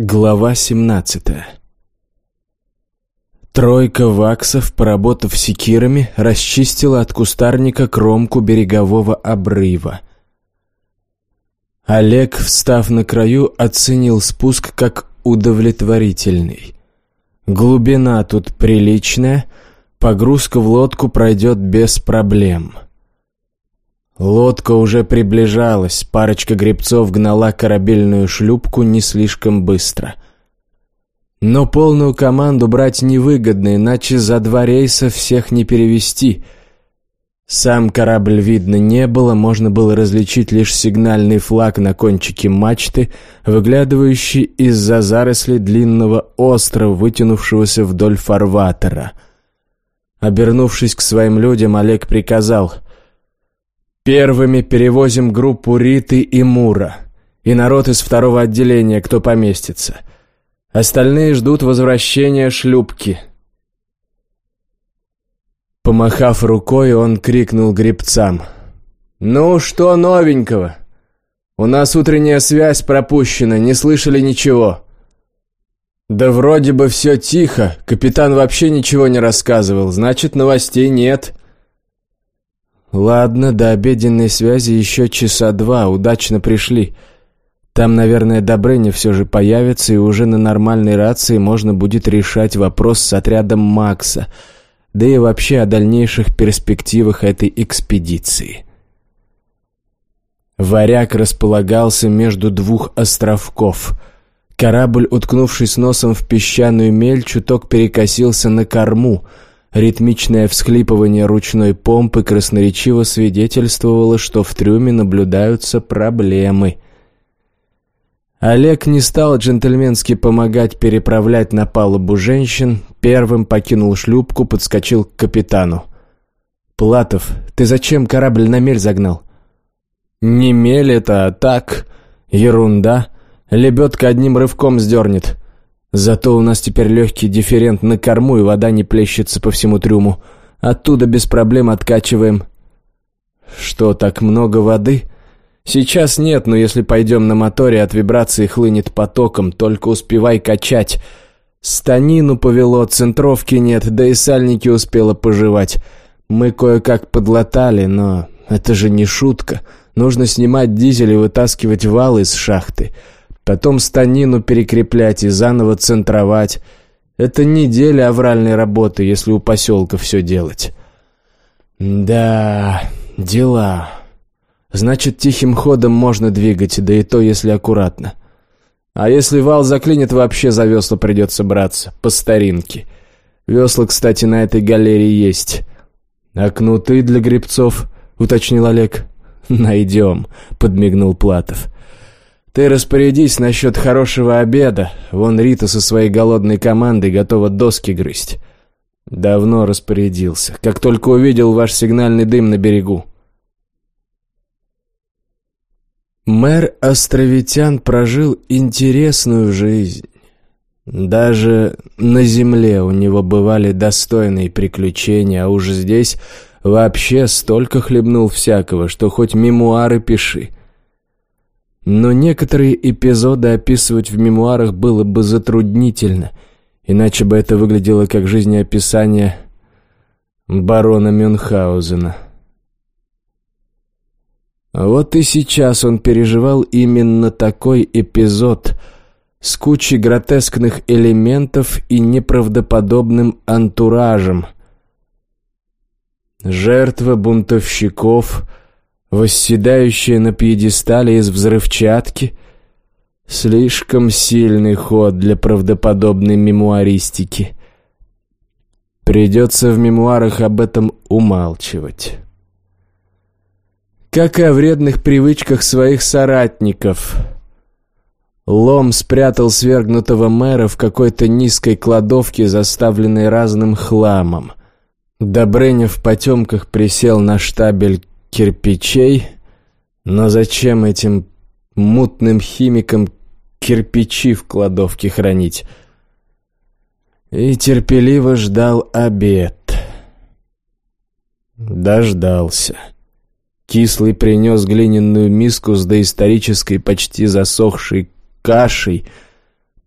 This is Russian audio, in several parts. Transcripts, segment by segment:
Глава 17 Тройка ваксов, поработав секирами, расчистила от кустарника кромку берегового обрыва. Олег, встав на краю, оценил спуск как удовлетворительный. Глубина тут приличная, погрузка в лодку пройдет без проблем. Лодка уже приближалась, парочка гребцов гнала корабельную шлюпку не слишком быстро. Но полную команду брать невыгодно, иначе за два рейса всех не перевести. Сам корабль видно не было, можно было различить лишь сигнальный флаг на кончике мачты, выглядывающий из-за зарослей длинного острова, вытянувшегося вдоль фарватера. Обернувшись к своим людям, Олег приказал — Первыми перевозим группу Риты и Мура. И народ из второго отделения, кто поместится. Остальные ждут возвращения шлюпки. Помахав рукой, он крикнул гребцам. «Ну, что новенького? У нас утренняя связь пропущена, не слышали ничего». «Да вроде бы все тихо, капитан вообще ничего не рассказывал, значит, новостей нет». «Ладно, до обеденной связи еще часа два, удачно пришли. Там, наверное, Добрыня все же появится, и уже на нормальной рации можно будет решать вопрос с отрядом Макса, да и вообще о дальнейших перспективах этой экспедиции». Варяг располагался между двух островков. Корабль, уткнувшись носом в песчаную мель, чуток перекосился на корму — Ритмичное всхлипывание ручной помпы красноречиво свидетельствовало, что в трюме наблюдаются проблемы. Олег не стал джентльменски помогать переправлять на палубу женщин, первым покинул шлюпку, подскочил к капитану. «Платов, ты зачем корабль на мель загнал?» «Не мель это, а так. Ерунда. Лебедка одним рывком сдернет. Зато у нас теперь легкий дифферент на корму, и вода не плещется по всему трюму. Оттуда без проблем откачиваем. Что, так много воды? Сейчас нет, но если пойдем на моторе, от вибрации хлынет потоком, только успевай качать. Станину повело, центровки нет, да и сальники успела пожевать. Мы кое-как подлатали, но это же не шутка. Нужно снимать дизель и вытаскивать вал из шахты. Потом станину перекреплять и заново центровать. Это неделя авральной работы, если у поселка все делать. Да, дела. Значит, тихим ходом можно двигать, да и то, если аккуратно. А если вал заклинит, вообще за весла придется браться, по старинке. Весла, кстати, на этой галерее есть. А кнуты для грибцов, уточнил Олег. «Найдем», — подмигнул Платов. Ты распорядись насчет хорошего обеда. Вон Рита со своей голодной командой готова доски грызть. Давно распорядился. Как только увидел ваш сигнальный дым на берегу. Мэр Островитян прожил интересную жизнь. Даже на земле у него бывали достойные приключения, а уж здесь вообще столько хлебнул всякого, что хоть мемуары пиши. Но некоторые эпизоды описывать в мемуарах было бы затруднительно, иначе бы это выглядело как жизнеописание барона Мюнхгаузена. Вот и сейчас он переживал именно такой эпизод с кучей гротескных элементов и неправдоподобным антуражем. Жертва бунтовщиков — восседающая на пьедестале из взрывчатки. Слишком сильный ход для правдоподобной мемуаристики. Придется в мемуарах об этом умалчивать. Как и о вредных привычках своих соратников. Лом спрятал свергнутого мэра в какой-то низкой кладовке, заставленной разным хламом. Добрыня в потемках присел на штабель кирпичей, но зачем этим мутным химикам кирпичи в кладовке хранить? И терпеливо ждал обед. Дождался. Кислый принес глиняную миску с доисторической, почти засохшей кашей,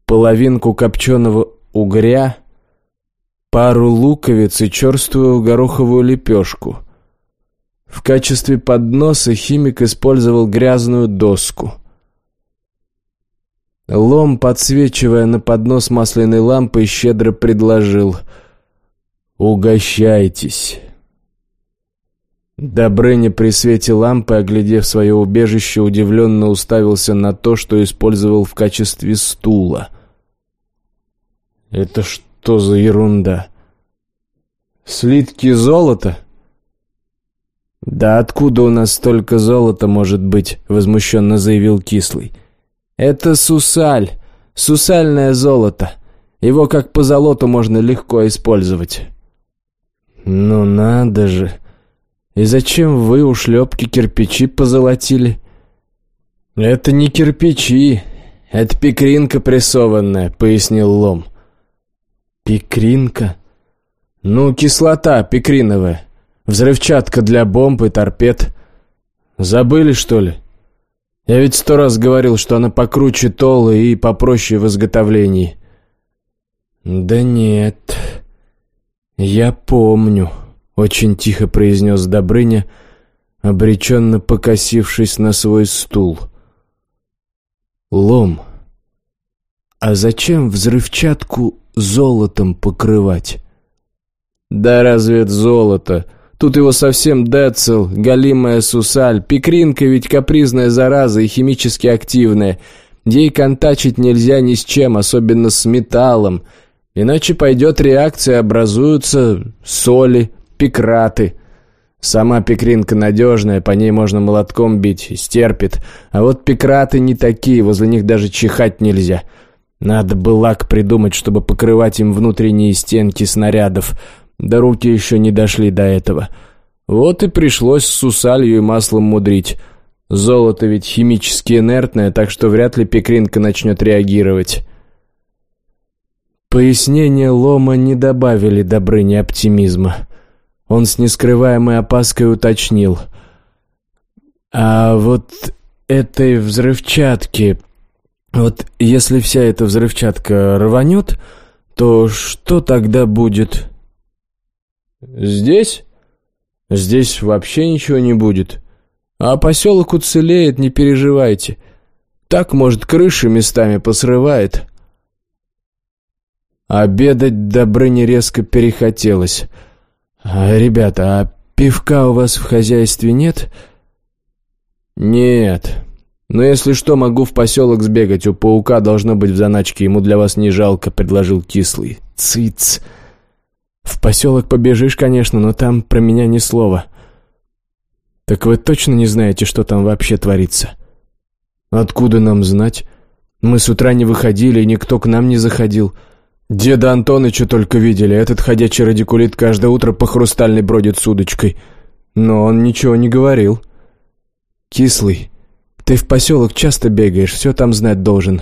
половинку копченого угря, пару луковиц и черствую гороховую лепешку. В качестве подноса химик использовал грязную доску. Лом, подсвечивая на поднос масляной лампой, щедро предложил «Угощайтесь». Добрыня при свете лампы, оглядев свое убежище, удивленно уставился на то, что использовал в качестве стула. «Это что за ерунда? Слитки золота?» «Да откуда у нас столько золота может быть?» — возмущенно заявил Кислый. «Это сусаль, сусальное золото. Его как по золоту можно легко использовать». «Ну надо же!» «И зачем вы у шлепки кирпичи позолотили?» «Это не кирпичи, это пикринка прессованная», — пояснил Лом. «Пикринка?» «Ну, кислота пикриновая, взрывчатка для бомб и торпед. Забыли, что ли? Я ведь сто раз говорил, что она покруче толы и попроще в изготовлении». «Да нет, я помню». Очень тихо произнес Добрыня, обреченно покосившись на свой стул. Лом. А зачем взрывчатку золотом покрывать? Да разве это золото? Тут его совсем децл, галимая сусаль, пикринка ведь капризная зараза и химически активная. Ей контачить нельзя ни с чем, особенно с металлом. Иначе пойдет реакция, образуются соли, пикраты. Сама пикринка надежная, по ней можно молотком бить, стерпит. А вот пикраты не такие, возле них даже чихать нельзя. Надо бы лак придумать, чтобы покрывать им внутренние стенки снарядов. Да руки еще не дошли до этого. Вот и пришлось с сусалью и маслом мудрить. Золото ведь химически инертное, так что вряд ли пикринка начнет реагировать. Пояснения Лома не добавили Добрыне оптимизма. Он с нескрываемой опаской уточнил. «А вот этой взрывчатки... Вот если вся эта взрывчатка рванет, то что тогда будет?» «Здесь? Здесь вообще ничего не будет. А поселок уцелеет, не переживайте. Так, может, крыши местами посрывает». Обедать Добрыне резко перехотелось — а, «Ребята, а пивка у вас в хозяйстве нет?» «Нет. Но если что, могу в поселок сбегать. У паука должно быть в заначке. Ему для вас не жалко», — предложил Кислый. «Цыц. В поселок побежишь, конечно, но там про меня ни слова». «Так вы точно не знаете, что там вообще творится?» «Откуда нам знать? Мы с утра не выходили, и никто к нам не заходил». Деда Антоныча только видели. Этот ходячий радикулит каждое утро по хрустальной бродит с удочкой. Но он ничего не говорил. Кислый, ты в поселок часто бегаешь, все там знать должен.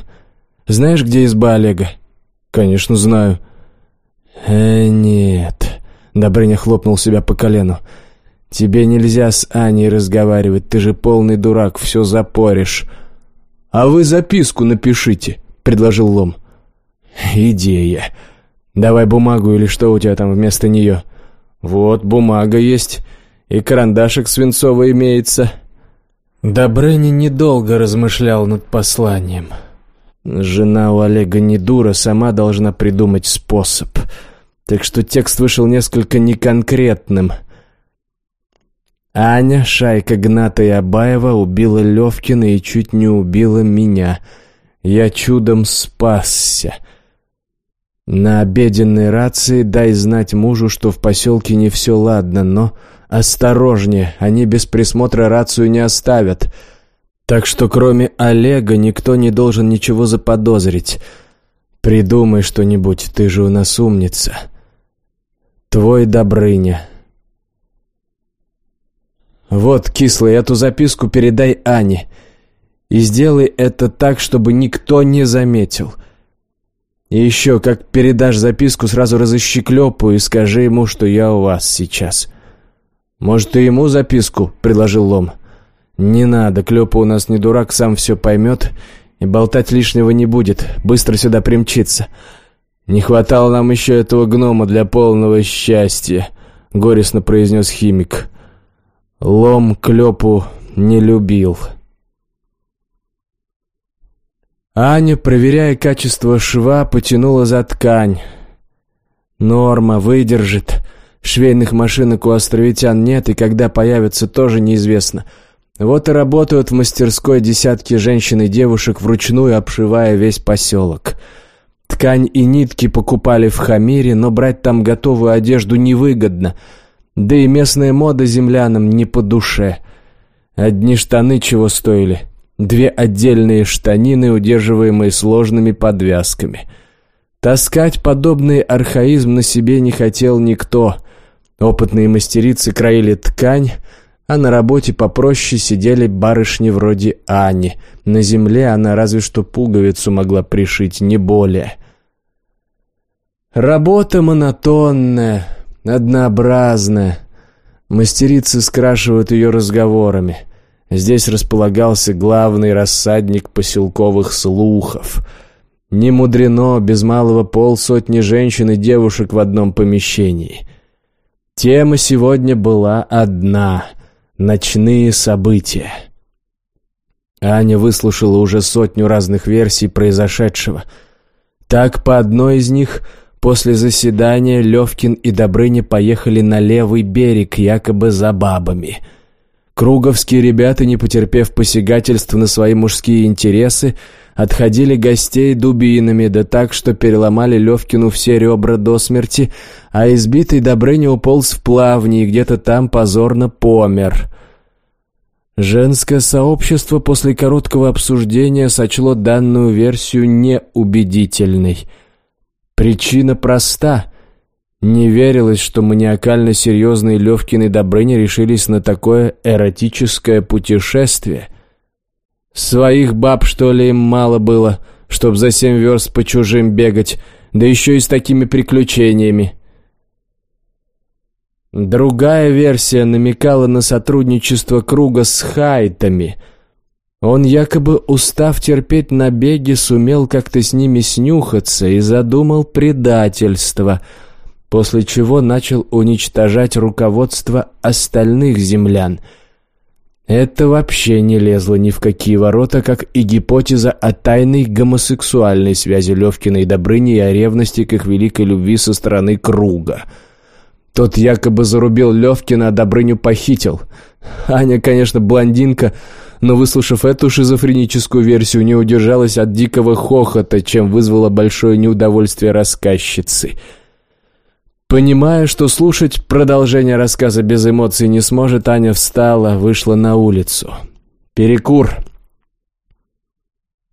Знаешь, где изба Олега? Конечно, знаю. Э, нет. Добрыня хлопнул себя по колену. Тебе нельзя с Аней разговаривать, ты же полный дурак, все запоришь. А вы записку напишите, предложил Лом. «Идея. Давай бумагу или что у тебя там вместо нее?» «Вот, бумага есть, и карандашик свинцовый имеется». Добрыня недолго размышлял над посланием. Жена у Олега не дура, сама должна придумать способ. Так что текст вышел несколько неконкретным. Аня, шайка Гната и Абаева убила Левкина и чуть не убила меня. Я чудом спасся. На обеденной рации дай знать мужу, что в поселке не все ладно, но осторожнее, они без присмотра рацию не оставят. Так что кроме Олега никто не должен ничего заподозрить. Придумай что-нибудь, ты же у нас умница. Твой Добрыня. Вот, кислый, эту записку передай Ане. И сделай это так, чтобы никто не заметил. — и еще, как передашь записку, сразу разыщи Клёпу и скажи ему, что я у вас сейчас. Может, и ему записку?» — предложил Лом. «Не надо, Клёпа у нас не дурак, сам все поймет И болтать лишнего не будет, быстро сюда примчится. Не хватало нам еще этого гнома для полного счастья», — горестно произнес химик. Лом Клепу не любил. Аня, проверяя качество шва, потянула за ткань. Норма выдержит. Швейных машинок у островитян нет, и когда появятся, тоже неизвестно. Вот и работают в мастерской десятки женщин и девушек, вручную обшивая весь поселок. Ткань и нитки покупали в Хамире, но брать там готовую одежду невыгодно. Да и местная мода землянам не по душе. Одни штаны чего стоили. Две отдельные штанины, удерживаемые сложными подвязками. Таскать подобный архаизм на себе не хотел никто. Опытные мастерицы краили ткань, а на работе попроще сидели барышни вроде Ани. На земле она разве что пуговицу могла пришить, не более. Работа монотонная, однообразная. Мастерицы скрашивают ее разговорами. Здесь располагался главный рассадник поселковых слухов. Не мудрено, без малого полсотни женщин и девушек в одном помещении. Тема сегодня была одна — ночные события. Аня выслушала уже сотню разных версий произошедшего. Так, по одной из них, после заседания Левкин и Добрыня поехали на левый берег, якобы за бабами — Круговские ребята, не потерпев посягательств на свои мужские интересы, отходили гостей дубинами, да так, что переломали Левкину все ребра до смерти, а избитый Добрыня уполз в плавни и где-то там позорно помер. Женское сообщество после короткого обсуждения сочло данную версию неубедительной. Причина проста — не верилось, что маниакально серьезные Левкины Добрыни решились на такое эротическое путешествие. Своих баб, что ли, им мало было, чтоб за семь верст по чужим бегать, да еще и с такими приключениями. Другая версия намекала на сотрудничество круга с хайтами. Он якобы, устав терпеть набеги, сумел как-то с ними снюхаться и задумал предательство — после чего начал уничтожать руководство остальных землян. Это вообще не лезло ни в какие ворота, как и гипотеза о тайной гомосексуальной связи Левкина и Добрыни и о ревности к их великой любви со стороны круга. Тот якобы зарубил Левкина, а Добрыню похитил. Аня, конечно, блондинка, но, выслушав эту шизофреническую версию, не удержалась от дикого хохота, чем вызвала большое неудовольствие рассказчицы — Понимая, что слушать продолжение рассказа без эмоций не сможет, Аня встала, вышла на улицу. Перекур.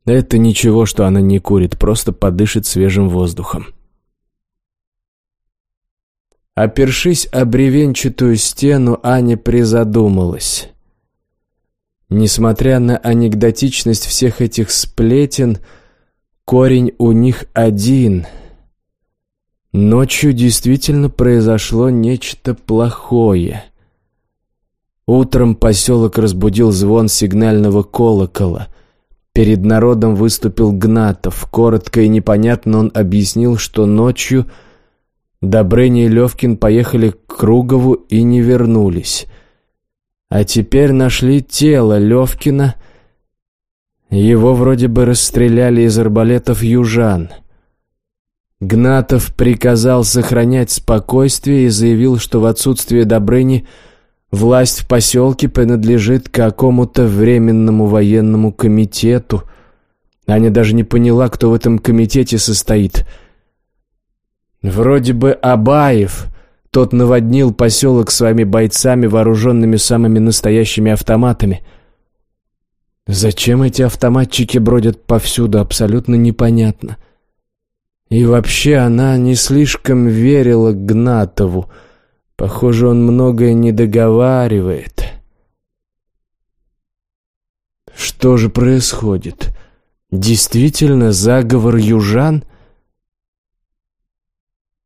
Это ничего, что она не курит, просто подышит свежим воздухом. Опершись о бревенчатую стену, Аня призадумалась. Несмотря на анекдотичность всех этих сплетен, корень у них один — Ночью действительно произошло нечто плохое. Утром поселок разбудил звон сигнального колокола. Перед народом выступил Гнатов. Коротко и непонятно он объяснил, что ночью Добрыня и Левкин поехали к Кругову и не вернулись. А теперь нашли тело Левкина. Его вроде бы расстреляли из арбалетов южан — Гнатов приказал сохранять спокойствие и заявил, что в отсутствие Добрыни власть в поселке принадлежит какому-то временному военному комитету. Аня даже не поняла, кто в этом комитете состоит. Вроде бы Абаев. Тот наводнил поселок своими бойцами, вооруженными самыми настоящими автоматами. Зачем эти автоматчики бродят повсюду, абсолютно непонятно. — и вообще она не слишком верила Гнатову. Похоже, он многое не договаривает. Что же происходит? Действительно заговор южан?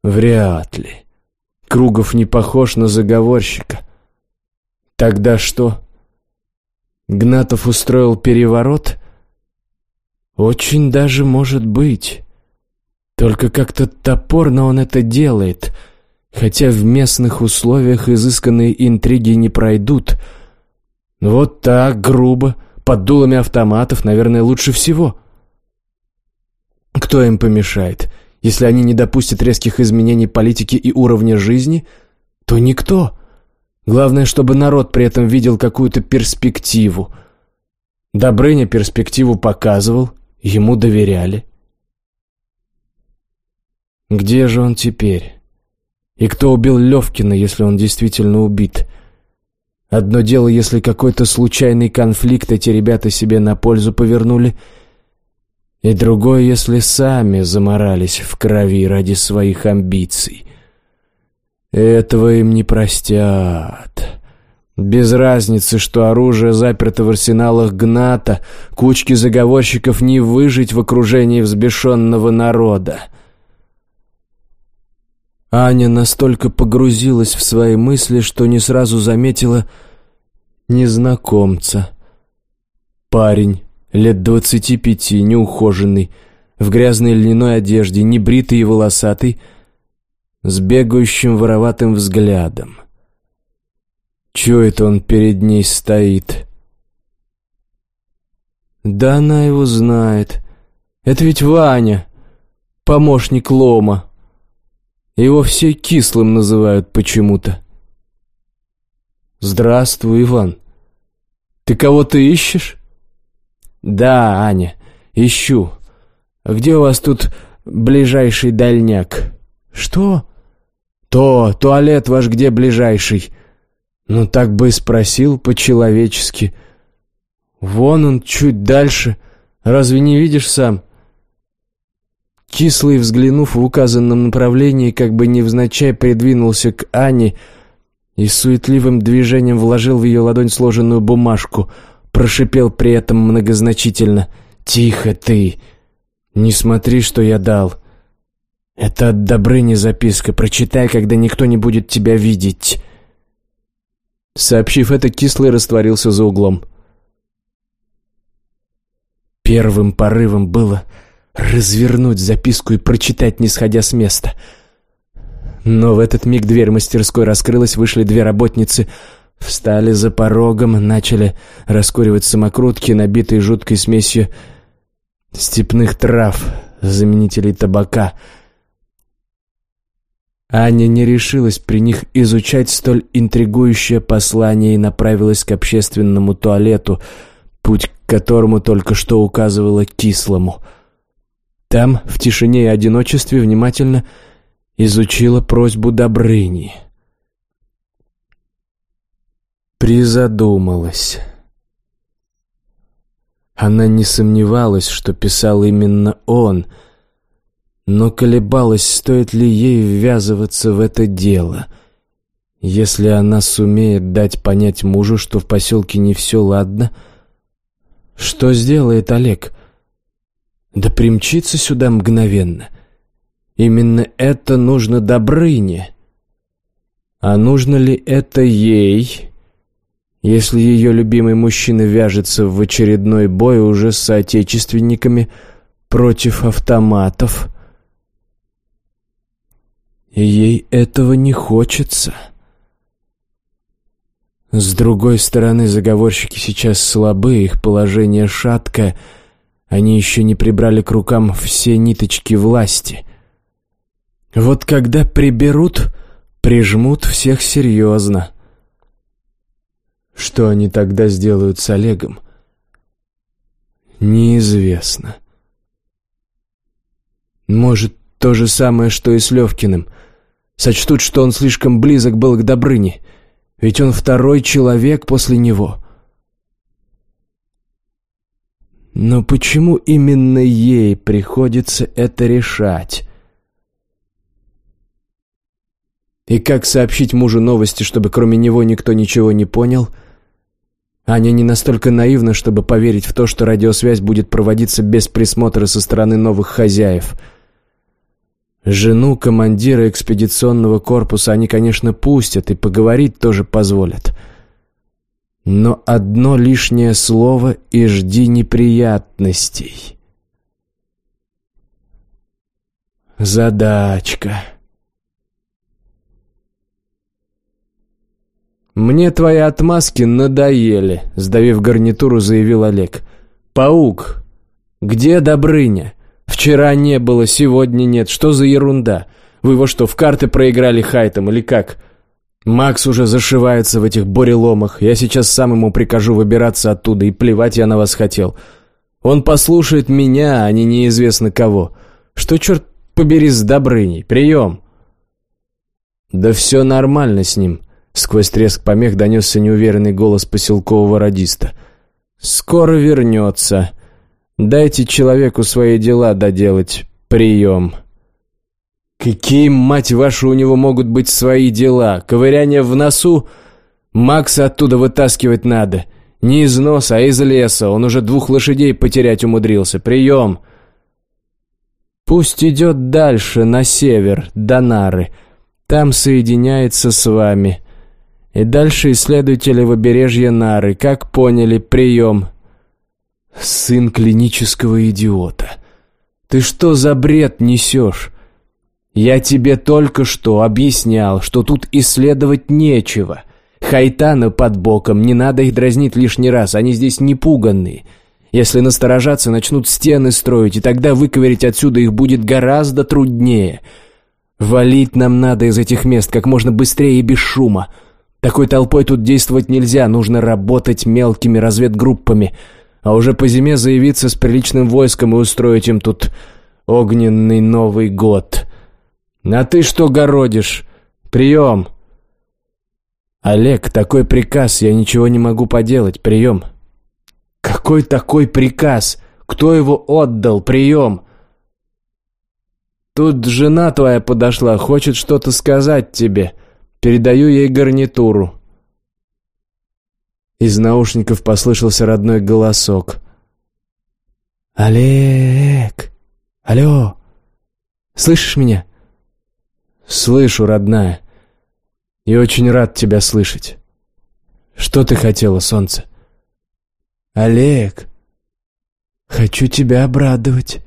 Вряд ли. Кругов не похож на заговорщика. Тогда что? Гнатов устроил переворот? Очень даже может быть. Только как-то топорно он это делает, хотя в местных условиях изысканные интриги не пройдут. Вот так, грубо, под дулами автоматов, наверное, лучше всего. Кто им помешает? Если они не допустят резких изменений политики и уровня жизни, то никто. Главное, чтобы народ при этом видел какую-то перспективу. Добрыня перспективу показывал, ему доверяли. Где же он теперь? И кто убил Левкина, если он действительно убит? Одно дело, если какой-то случайный конфликт эти ребята себе на пользу повернули, и другое, если сами заморались в крови ради своих амбиций. Этого им не простят. Без разницы, что оружие заперто в арсеналах Гната, кучки заговорщиков не выжить в окружении взбешенного народа. Аня настолько погрузилась в свои мысли, что не сразу заметила незнакомца. Парень, лет двадцати пяти, неухоженный, в грязной льняной одежде, небритый и волосатый, с бегающим вороватым взглядом. Чего это он перед ней стоит? Да она его знает. Это ведь Ваня, помощник Лома. Его все кислым называют почему-то. «Здравствуй, Иван. Ты кого-то ищешь?» «Да, Аня, ищу. Где у вас тут ближайший дальняк?» «Что?» «То, туалет ваш где ближайший?» «Ну, так бы и спросил по-человечески. Вон он, чуть дальше. Разве не видишь сам?» Кислый, взглянув в указанном направлении, как бы невзначай придвинулся к Ане и суетливым движением вложил в ее ладонь сложенную бумажку, прошипел при этом многозначительно «Тихо ты! Не смотри, что я дал!» «Это от Добрыни записка. Прочитай, когда никто не будет тебя видеть». Сообщив это, Кислый растворился за углом. Первым порывом было развернуть записку и прочитать, не сходя с места. Но в этот миг дверь мастерской раскрылась, вышли две работницы, встали за порогом, начали раскуривать самокрутки, набитые жуткой смесью степных трав, заменителей табака. Аня не решилась при них изучать столь интригующее послание и направилась к общественному туалету, путь к которому только что указывала кислому — там, в тишине и одиночестве, внимательно изучила просьбу Добрыни. Призадумалась. Она не сомневалась, что писал именно он, но колебалась, стоит ли ей ввязываться в это дело. Если она сумеет дать понять мужу, что в поселке не все ладно, что сделает Олег? Да примчится сюда мгновенно. Именно это нужно Добрыне. А нужно ли это ей, если ее любимый мужчина вяжется в очередной бой уже с соотечественниками против автоматов? И ей этого не хочется. С другой стороны, заговорщики сейчас слабы, их положение шаткое — они еще не прибрали к рукам все ниточки власти. Вот когда приберут, прижмут всех серьезно. Что они тогда сделают с Олегом? Неизвестно. Может, то же самое, что и с Левкиным. Сочтут, что он слишком близок был к Добрыне, ведь он второй человек после него — но почему именно ей приходится это решать? И как сообщить мужу новости, чтобы кроме него никто ничего не понял? Аня не настолько наивна, чтобы поверить в то, что радиосвязь будет проводиться без присмотра со стороны новых хозяев. Жену командира экспедиционного корпуса они, конечно, пустят и поговорить тоже позволят. — но одно лишнее слово и жди неприятностей. Задачка. «Мне твои отмазки надоели», — сдавив гарнитуру, заявил Олег. «Паук, где Добрыня? Вчера не было, сегодня нет. Что за ерунда? Вы его что, в карты проиграли хайтом или как? Макс уже зашивается в этих буреломах. Я сейчас сам ему прикажу выбираться оттуда, и плевать я на вас хотел. Он послушает меня, а не неизвестно кого. Что, черт побери, с Добрыней? Прием!» «Да все нормально с ним», — сквозь треск помех донесся неуверенный голос поселкового радиста. «Скоро вернется. Дайте человеку свои дела доделать. Прием». Какие, мать вашу, у него могут быть свои дела? Ковыряние в носу? Макса оттуда вытаскивать надо. Не из носа, а из леса. Он уже двух лошадей потерять умудрился. Прием. Пусть идет дальше, на север, до Нары. Там соединяется с вами. И дальше исследуйте побережье Нары. Как поняли, прием. Сын клинического идиота. Ты что за бред несешь? «Я тебе только что объяснял, что тут исследовать нечего. Хайтаны под боком, не надо их дразнить лишний раз, они здесь не пуганные. Если насторожаться, начнут стены строить, и тогда выковырять отсюда их будет гораздо труднее. Валить нам надо из этих мест как можно быстрее и без шума. Такой толпой тут действовать нельзя, нужно работать мелкими разведгруппами, а уже по зиме заявиться с приличным войском и устроить им тут огненный Новый год». «А ты что городишь? Прием!» «Олег, такой приказ, я ничего не могу поделать. Прием!» «Какой такой приказ? Кто его отдал? Прием!» «Тут жена твоя подошла, хочет что-то сказать тебе. Передаю ей гарнитуру». Из наушников послышался родной голосок. «Олег! Алло! Слышишь меня?» «Слышу, родная. И очень рад тебя слышать. Что ты хотела, солнце?» «Олег, хочу тебя обрадовать.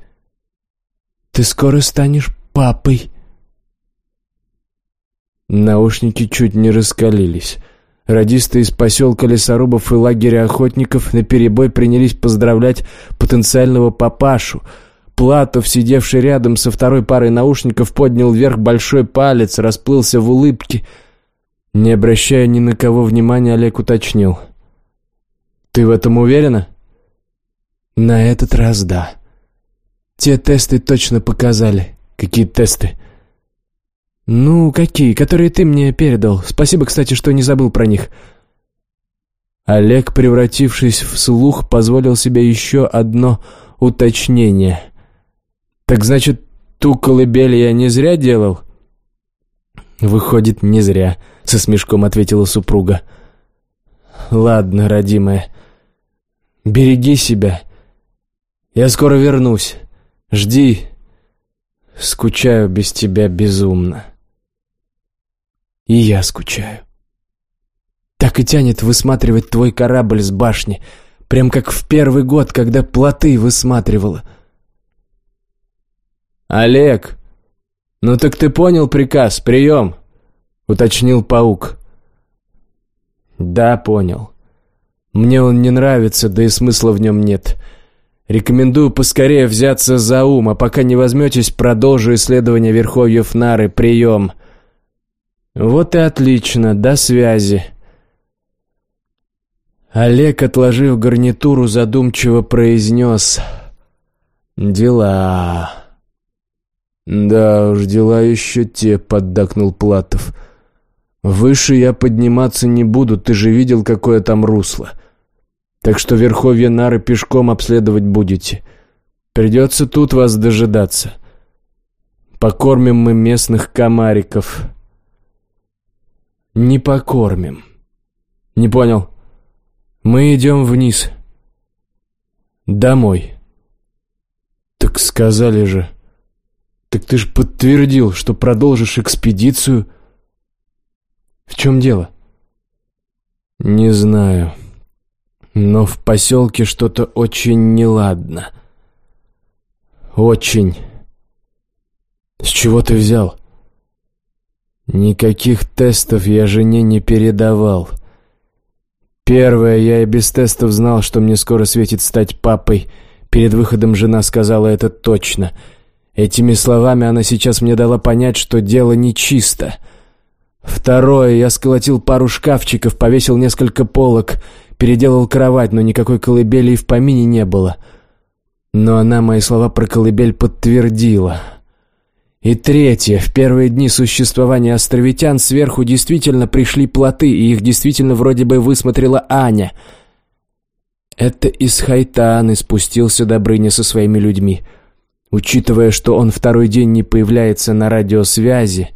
Ты скоро станешь папой». Наушники чуть не раскалились. Радисты из поселка лесорубов и лагеря охотников наперебой принялись поздравлять потенциального папашу — Платов, сидевший рядом со второй парой наушников, поднял вверх большой палец, расплылся в улыбке. Не обращая ни на кого внимания, Олег уточнил. «Ты в этом уверена?» «На этот раз да. Те тесты точно показали». «Какие тесты?» «Ну, какие? Которые ты мне передал. Спасибо, кстати, что не забыл про них». Олег, превратившись в слух, позволил себе еще одно уточнение – «Так значит, ту колыбель я не зря делал?» «Выходит, не зря», — со смешком ответила супруга. «Ладно, родимая, береги себя. Я скоро вернусь. Жди. Скучаю без тебя безумно». «И я скучаю. Так и тянет высматривать твой корабль с башни, прям как в первый год, когда плоты высматривала». «Олег! Ну так ты понял приказ, прием!» — уточнил паук. «Да, понял. Мне он не нравится, да и смысла в нем нет. Рекомендую поскорее взяться за ум, а пока не возьметесь, продолжу исследование верховьев Нары. Прием!» «Вот и отлично, до связи!» Олег, отложив гарнитуру, задумчиво произнес «Дела...» «Да уж, дела еще те», — поддакнул Платов. «Выше я подниматься не буду, ты же видел, какое там русло. Так что верховья нары пешком обследовать будете. Придется тут вас дожидаться. Покормим мы местных комариков». «Не покормим». «Не понял. Мы идем вниз». «Домой». «Так сказали же». «Так ты ж подтвердил, что продолжишь экспедицию». «В чем дело?» «Не знаю. Но в поселке что-то очень неладно. Очень. «С чего ты взял?» «Никаких тестов я жене не передавал. Первое, я и без тестов знал, что мне скоро светит стать папой. Перед выходом жена сказала это точно. Этими словами она сейчас мне дала понять, что дело нечисто. Второе, я сколотил пару шкафчиков, повесил несколько полок, переделал кровать, но никакой колыбели и в помине не было. Но она мои слова про колыбель подтвердила». И третье. В первые дни существования островитян сверху действительно пришли плоты, и их действительно вроде бы высмотрела Аня. Это из Хайтаны спустился Добрыня со своими людьми. Учитывая, что он второй день не появляется на радиосвязи,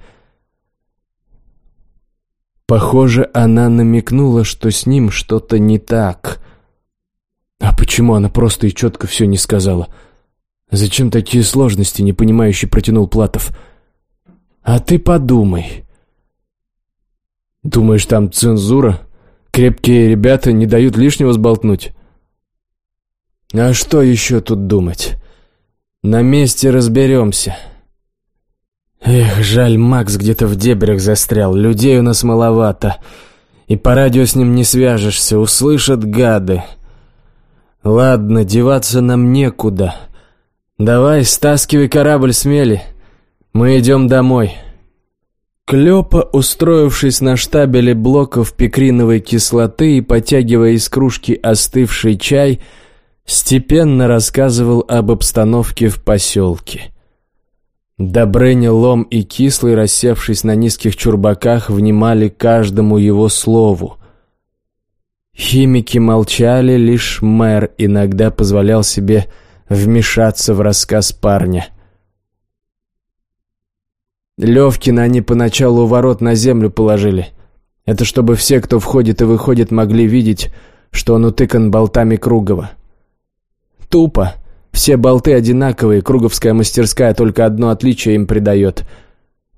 похоже, она намекнула, что с ним что-то не так. А почему она просто и четко все не сказала — «Зачем такие сложности?» — непонимающе протянул Платов. «А ты подумай». «Думаешь, там цензура? Крепкие ребята не дают лишнего сболтнуть?» «А что еще тут думать? На месте разберемся». «Эх, жаль, Макс где-то в дебрях застрял. Людей у нас маловато. И по радио с ним не свяжешься. Услышат гады. Ладно, деваться нам некуда». «Давай, стаскивай корабль смели. Мы идем домой». Клёпа, устроившись на штабеле блоков пикриновой кислоты и потягивая из кружки остывший чай, степенно рассказывал об обстановке в поселке. Добрыня, Лом и Кислый, рассевшись на низких чурбаках, внимали каждому его слову. Химики молчали, лишь мэр иногда позволял себе вмешаться в рассказ парня. Левкина они поначалу ворот на землю положили. Это чтобы все, кто входит и выходит, могли видеть, что он утыкан болтами Кругова. Тупо. Все болты одинаковые, круговская мастерская только одно отличие им придает.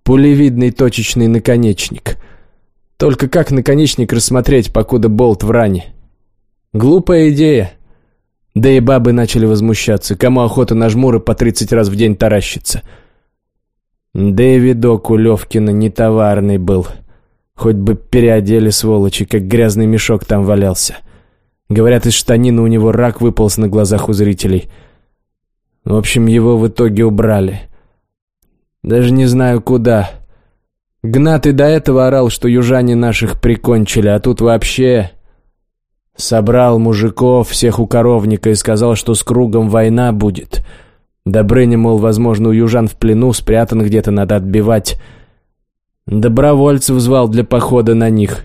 Пулевидный точечный наконечник. Только как наконечник рассмотреть, покуда болт в ране? Глупая идея. Да и бабы начали возмущаться. Кому охота на жмуры по тридцать раз в день таращиться? Да и видок у Левкина не товарный был. Хоть бы переодели, сволочи, как грязный мешок там валялся. Говорят, из штанины у него рак выполз на глазах у зрителей. В общем, его в итоге убрали. Даже не знаю куда. Гнат и до этого орал, что южане наших прикончили, а тут вообще... Собрал мужиков, всех у коровника и сказал, что с кругом война будет. Добрыня, мол, возможно, у южан в плену, спрятан где-то, надо отбивать. Добровольцев звал для похода на них.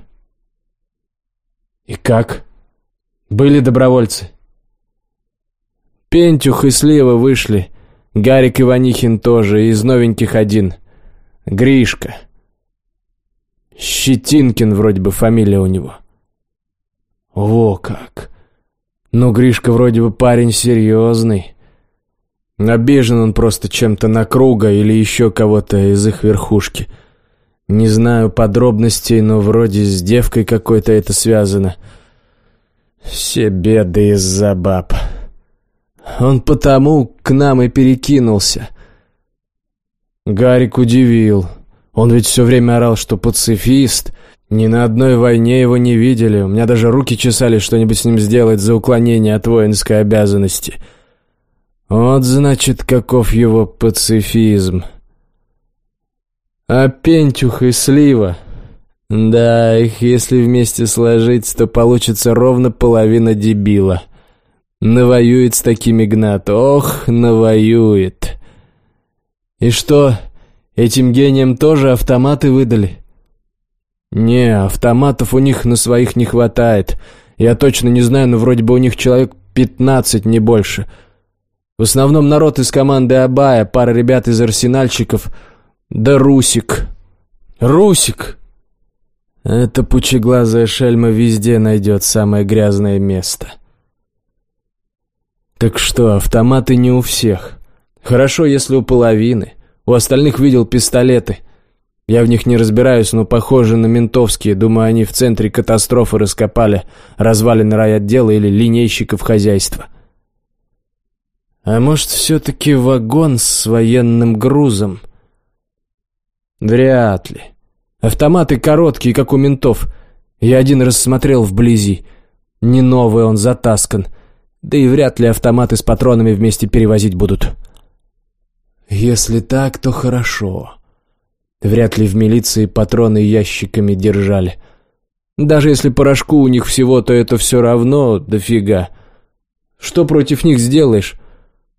И как? Были добровольцы? Пентюх и Слива вышли. Гарик Иванихин тоже, из новеньких один. Гришка. Щетинкин вроде бы фамилия у него. Во как! Ну, Гришка вроде бы парень серьезный. Обижен он просто чем-то на круга или еще кого-то из их верхушки. Не знаю подробностей, но вроде с девкой какой-то это связано. Все беды из-за баб. Он потому к нам и перекинулся. Гарик удивил. Он ведь все время орал, что пацифист — ни на одной войне его не видели. У меня даже руки чесали что-нибудь с ним сделать за уклонение от воинской обязанности. Вот, значит, каков его пацифизм. А Пентюх и Слива... Да, их если вместе сложить, то получится ровно половина дебила. Навоюет с такими Гнат. Ох, навоюет. И что, этим гениям тоже автоматы выдали? «Не, автоматов у них на своих не хватает. Я точно не знаю, но вроде бы у них человек пятнадцать, не больше. В основном народ из команды Абая, пара ребят из арсенальщиков, да Русик». «Русик!» «Эта пучеглазая шельма везде найдет самое грязное место». «Так что, автоматы не у всех. Хорошо, если у половины. У остальных видел пистолеты». Я в них не разбираюсь, но похожи на ментовские. Думаю, они в центре катастрофы раскопали развалины райотдела или линейщиков хозяйства. А может, все-таки вагон с военным грузом? Вряд ли. Автоматы короткие, как у ментов. Я один раз смотрел вблизи. Не новый он затаскан. Да и вряд ли автоматы с патронами вместе перевозить будут. Если так, то хорошо. Вряд ли в милиции патроны ящиками держали. Даже если порошку у них всего, то это все равно дофига. Что против них сделаешь?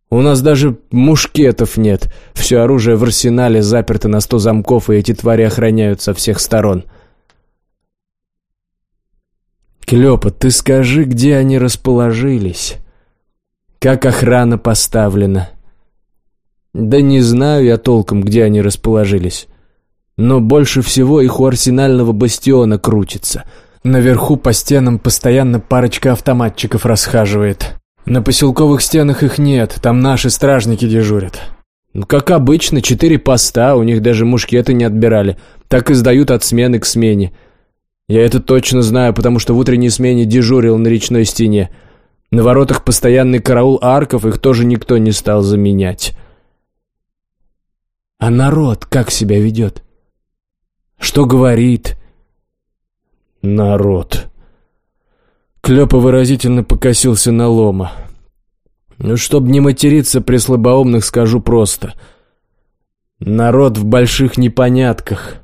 У нас даже мушкетов нет. Все оружие в арсенале заперто на сто замков, и эти твари охраняют со всех сторон. Клёпа, ты скажи, где они расположились? Как охрана поставлена? Да не знаю я толком, где они расположились. Но больше всего их у арсенального бастиона крутится. Наверху по стенам постоянно парочка автоматчиков расхаживает. На поселковых стенах их нет, там наши стражники дежурят. Ну, как обычно, четыре поста, у них даже мушкеты не отбирали. Так и сдают от смены к смене. Я это точно знаю, потому что в утренней смене дежурил на речной стене. На воротах постоянный караул арков, их тоже никто не стал заменять. А народ как себя ведет? Что говорит? Народ. Клёпа выразительно покосился на лома. Ну, чтоб не материться при слабоумных, скажу просто. Народ в больших непонятках.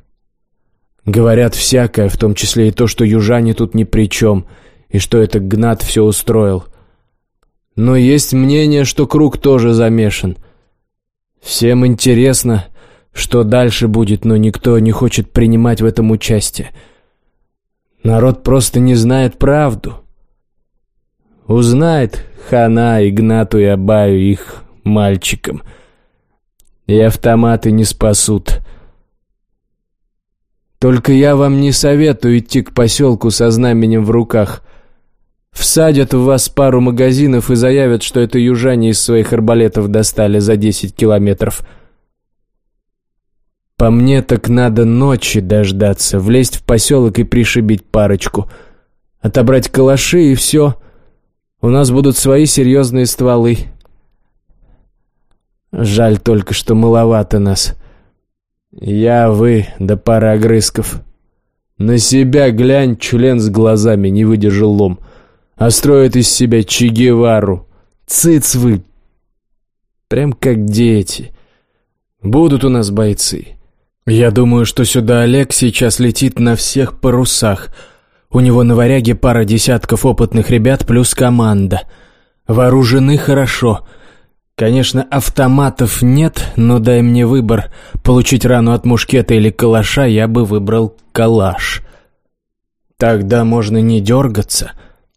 Говорят всякое, в том числе и то, что южане тут ни при чем, и что это Гнат все устроил. Но есть мнение, что Круг тоже замешан. Всем интересно, что дальше будет, но никто не хочет принимать в этом участие. Народ просто не знает правду. Узнает хана Игнату и Абаю их мальчикам. И автоматы не спасут. Только я вам не советую идти к поселку со знаменем в руках. Всадят в вас пару магазинов и заявят, что это южане из своих арбалетов достали за десять километров. По мне так надо ночи дождаться, влезть в поселок и пришибить парочку. Отобрать калаши и все. У нас будут свои серьезные стволы. Жаль только, что маловато нас. Я, вы, да пара огрызков. На себя глянь, член с глазами, не выдержал лом. А строит из себя Че Гевару. Цыц вы! Прям как дети. Будут у нас бойцы. «Я думаю, что сюда Олег сейчас летит на всех парусах. У него на варяге пара десятков опытных ребят плюс команда. Вооружены хорошо. Конечно, автоматов нет, но дай мне выбор. Получить рану от мушкета или калаша, я бы выбрал калаш. Тогда можно не дергаться.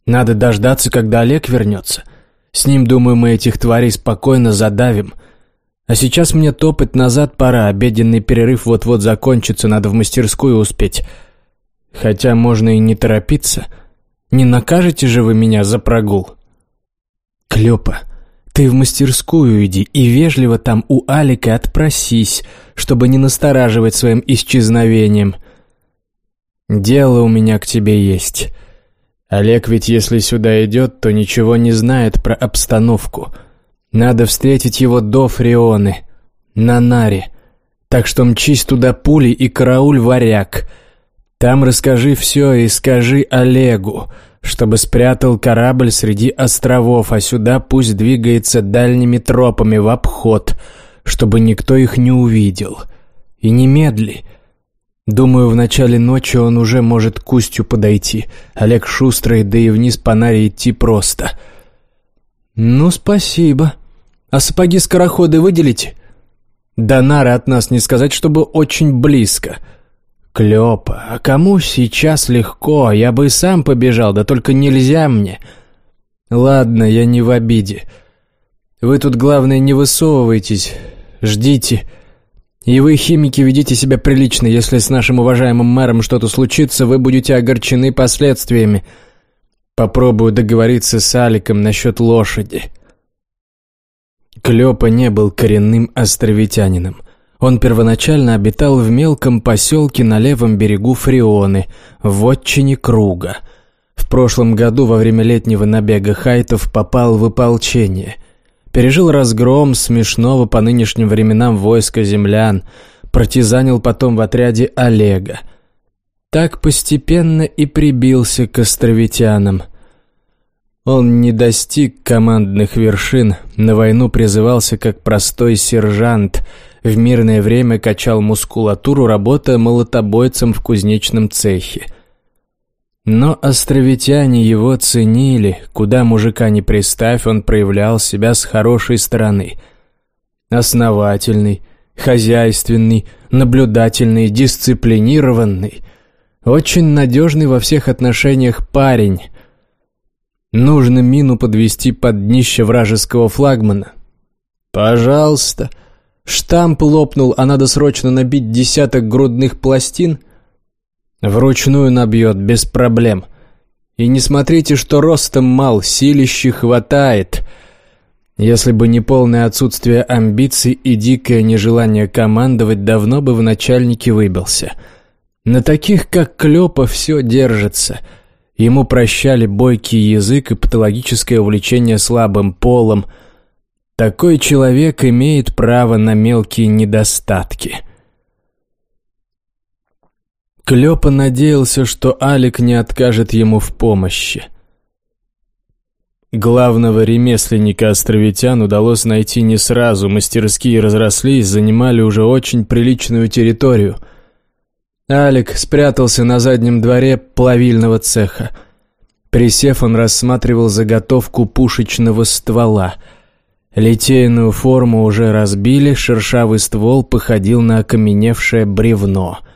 Надо дождаться, когда Олег вернется. С ним, думаю, мы этих тварей спокойно задавим». А сейчас мне топать назад пора, обеденный перерыв вот-вот закончится, надо в мастерскую успеть. Хотя можно и не торопиться. Не накажете же вы меня за прогул? Клёпа, ты в мастерскую иди и вежливо там у Алика отпросись, чтобы не настораживать своим исчезновением. Дело у меня к тебе есть. Олег ведь если сюда идет, то ничего не знает про обстановку — надо встретить его до Фрионы, на Наре. Так что мчись туда пули и карауль варяг. Там расскажи все и скажи Олегу, чтобы спрятал корабль среди островов, а сюда пусть двигается дальними тропами в обход, чтобы никто их не увидел. И немедли. Думаю, в начале ночи он уже может к устью подойти. Олег шустрый, да и вниз по Наре идти просто. «Ну, спасибо», а сапоги-скороходы выделите?» «До нары от нас не сказать, чтобы очень близко». «Клёпа, а кому сейчас легко? Я бы и сам побежал, да только нельзя мне». «Ладно, я не в обиде. Вы тут, главное, не высовывайтесь. Ждите. И вы, химики, ведите себя прилично. Если с нашим уважаемым мэром что-то случится, вы будете огорчены последствиями. Попробую договориться с Аликом насчет лошади». Клёпа не был коренным островитянином. Он первоначально обитал в мелком поселке на левом берегу Фрионы, в отчине Круга. В прошлом году во время летнего набега хайтов попал в ополчение. Пережил разгром смешного по нынешним временам войска землян, партизанил потом в отряде Олега. Так постепенно и прибился к островитянам. Он не достиг командных вершин, на войну призывался как простой сержант, в мирное время качал мускулатуру, работая молотобойцем в кузнечном цехе. Но островитяне его ценили, куда мужика не приставь, он проявлял себя с хорошей стороны. Основательный, хозяйственный, наблюдательный, дисциплинированный, очень надежный во всех отношениях парень. Нужно мину подвести под днище вражеского флагмана. Пожалуйста. Штамп лопнул, а надо срочно набить десяток грудных пластин — Вручную набьет, без проблем. И не смотрите, что ростом мал, силищи хватает. Если бы не полное отсутствие амбиций и дикое нежелание командовать, давно бы в начальнике выбился. На таких, как Клёпа, все держится. Ему прощали бойкий язык и патологическое увлечение слабым полом. Такой человек имеет право на мелкие недостатки. Клёпа надеялся, что Алик не откажет ему в помощи. Главного ремесленника островитян удалось найти не сразу, мастерские разрослись, занимали уже очень приличную территорию. Алик спрятался на заднем дворе плавильного цеха. Присев, он рассматривал заготовку пушечного ствола. Литейную форму уже разбили, шершавый ствол походил на окаменевшее бревно —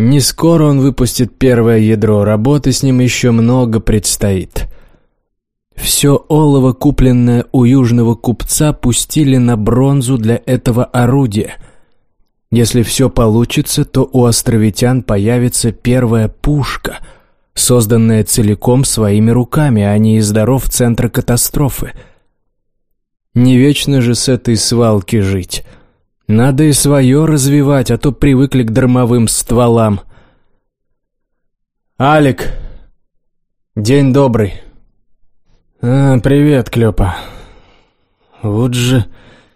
не скоро он выпустит первое ядро, работы с ним еще много предстоит. Все олово, купленное у южного купца, пустили на бронзу для этого орудия. Если все получится, то у островитян появится первая пушка, созданная целиком своими руками, а не из даров центра катастрофы. Не вечно же с этой свалки жить — надо и свое развивать, а то привыкли к дармовым стволам. «Алик, день добрый». А, «Привет, Клёпа. Вот же,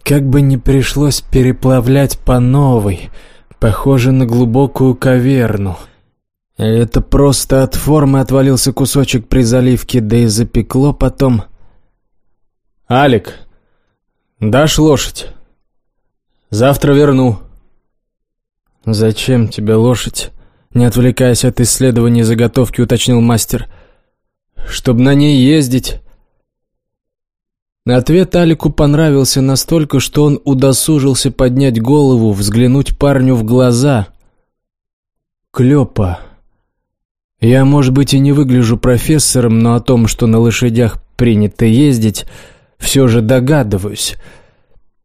как бы не пришлось переплавлять по новой, похоже на глубокую каверну». Это просто от формы отвалился кусочек при заливке, да и запекло потом. «Алик, дашь лошадь?» Завтра верну». «Зачем тебе лошадь?» Не отвлекаясь от исследования заготовки, уточнил мастер. «Чтоб на ней ездить». Ответ Алику понравился настолько, что он удосужился поднять голову, взглянуть парню в глаза. «Клёпа, я, может быть, и не выгляжу профессором, но о том, что на лошадях принято ездить, все же догадываюсь».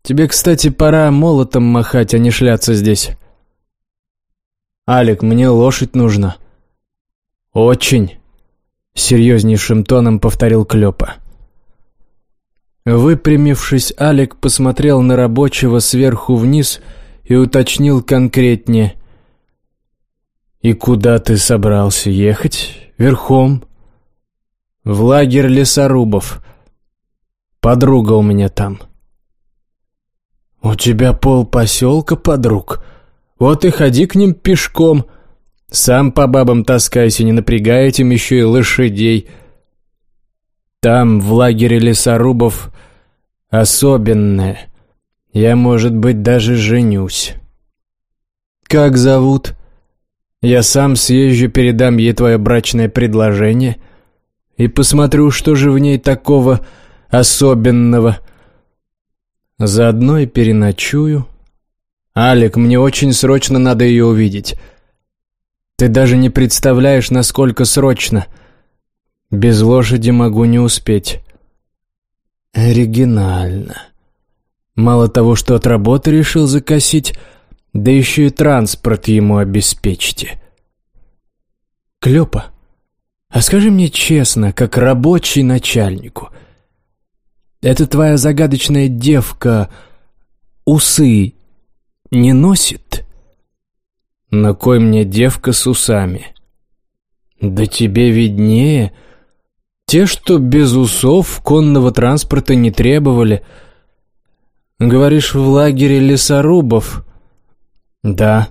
Тебе, кстати, пора молотом махать, а не шляться здесь. Алик, мне лошадь нужна. Очень. Серьезнейшим тоном повторил Клёпа. Выпрямившись, Алик посмотрел на рабочего сверху вниз и уточнил конкретнее. «И куда ты собрался ехать? Верхом?» «В лагерь лесорубов. Подруга у меня там». «У тебя пол поселка, подруг? Вот и ходи к ним пешком. Сам по бабам таскайся, не напрягай этим еще и лошадей. Там, в лагере лесорубов, особенное. Я, может быть, даже женюсь». «Как зовут?» «Я сам съезжу, передам ей твое брачное предложение и посмотрю, что же в ней такого особенного». Заодно и переночую. Алик, мне очень срочно надо ее увидеть. Ты даже не представляешь, насколько срочно. Без лошади могу не успеть. Оригинально. Мало того, что от работы решил закосить, да еще и транспорт ему обеспечьте. Клёпа, а скажи мне честно, как рабочий начальнику — эта твоя загадочная девка усы не носит? На кой мне девка с усами? Да тебе виднее. Те, что без усов, конного транспорта не требовали. Говоришь, в лагере лесорубов. «Да.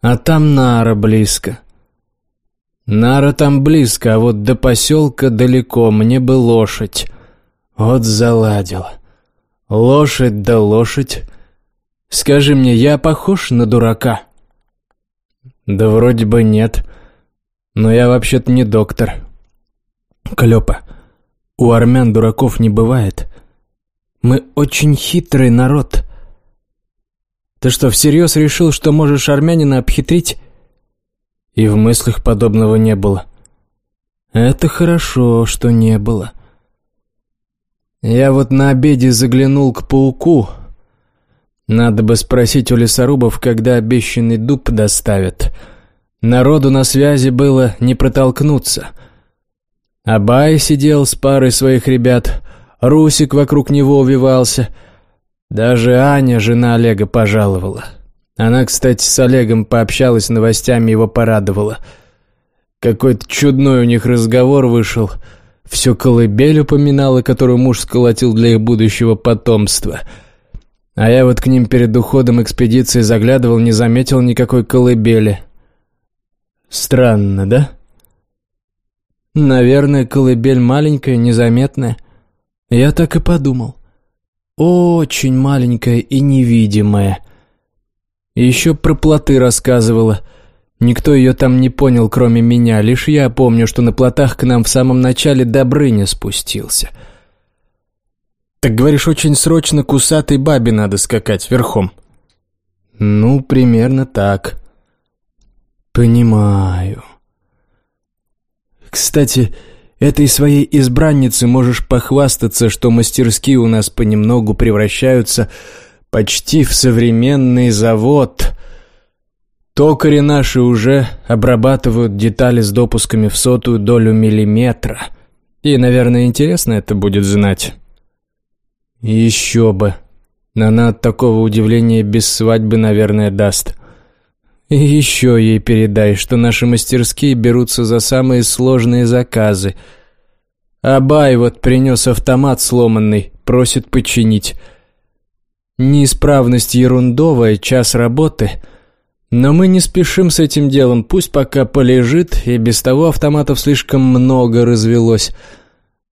А там Нара близко». «Нара там близко, а вот до поселка далеко, мне бы лошадь». Вот заладила. Лошадь да лошадь. Скажи мне, я похож на дурака?» «Да вроде бы нет. Но я вообще-то не доктор». «Клёпа, у армян дураков не бывает. Мы очень хитрый народ. Ты что, всерьез решил, что можешь армянина обхитрить?» И в мыслях подобного не было. «Это хорошо, что не было». Я вот на обеде заглянул к пауку, надо бы спросить у лесорубов, когда обещанный дуб доставят. Народу на связи было не протолкнуться. Абай сидел с парой своих ребят, Русик вокруг него увивался. Даже Аня, жена Олега, пожаловала. Она, кстати, с Олегом пообщалась, новостями его порадовала. Какой-то чудной у них разговор вышел. Все колыбель упоминала, которую муж сколотил для их будущего потомства — а я вот к ним перед уходом экспедиции заглядывал, не заметил никакой колыбели. Странно, да? Наверное, колыбель маленькая, незаметная. Я так и подумал. Очень маленькая и невидимая. Еще про плоты рассказывала. Никто ее там не понял, кроме меня. Лишь я помню, что на плотах к нам в самом начале Добрыня спустился — «Так говоришь, очень срочно к усатой бабе надо скакать верхом?» «Ну, примерно так». «Понимаю». «Кстати, этой своей избраннице можешь похвастаться, что мастерские у нас понемногу превращаются почти в современный завод. Токари наши уже обрабатывают детали с допусками в сотую долю миллиметра. И, наверное, интересно это будет знать». «Еще бы. Она от такого удивления без свадьбы, наверное, даст. И еще ей передай, что наши мастерские берутся за самые сложные заказы. Абай вот принес автомат сломанный, просит починить. Неисправность ерундовая, час работы. Но мы не спешим с этим делом, пусть пока полежит, и без того автоматов слишком много развелось».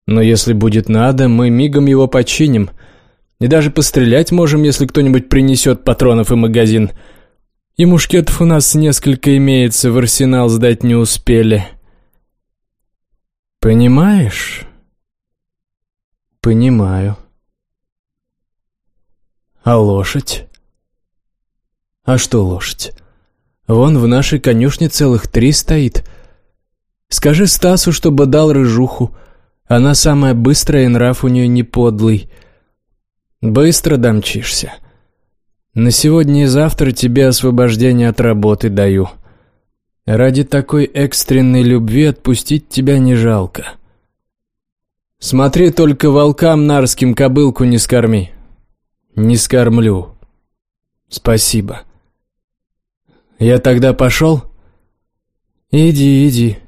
Но если будет надо, мы мигом его починим. И даже пострелять можем, если кто-нибудь принесет патронов и магазин. И мушкетов у нас несколько имеется, в арсенал сдать не успели. Понимаешь? Понимаю. А лошадь? А что лошадь? Вон в нашей конюшне целых три стоит. Скажи Стасу, чтобы дал рыжуху. Она самая быстрая, и нрав у нее не подлый. Быстро домчишься. На сегодня и завтра тебе освобождение от работы даю. Ради такой экстренной любви отпустить тебя не жалко. Смотри, только волкам нарским кобылку не скорми. Не скормлю. Спасибо. Я тогда пошел? Иди, иди.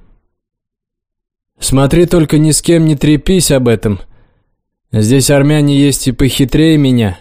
Смотри, только ни с кем не трепись об этом. Здесь армяне есть и похитрее меня.